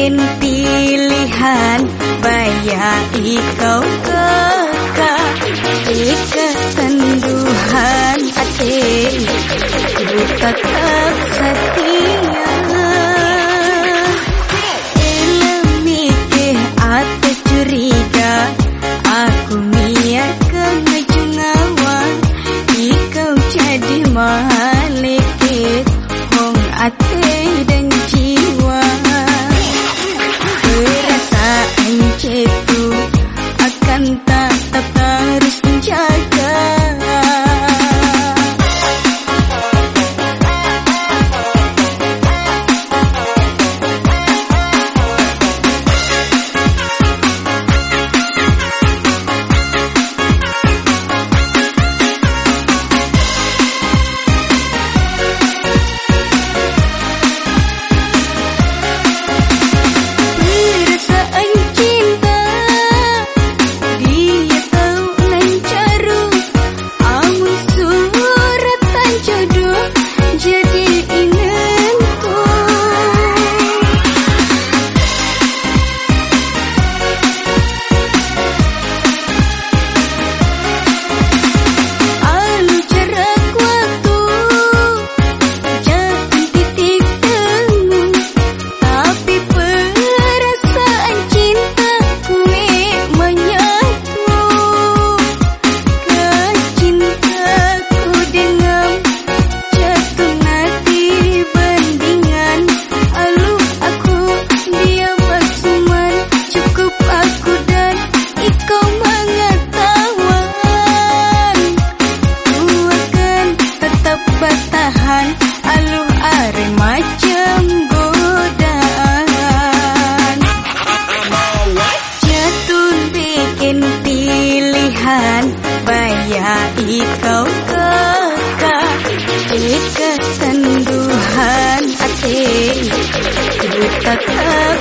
mungkin pilihan Bayar ikau kekak, ikat tenduhan hati Bayar ikau kakak Kesenduhan hati. Ku tetap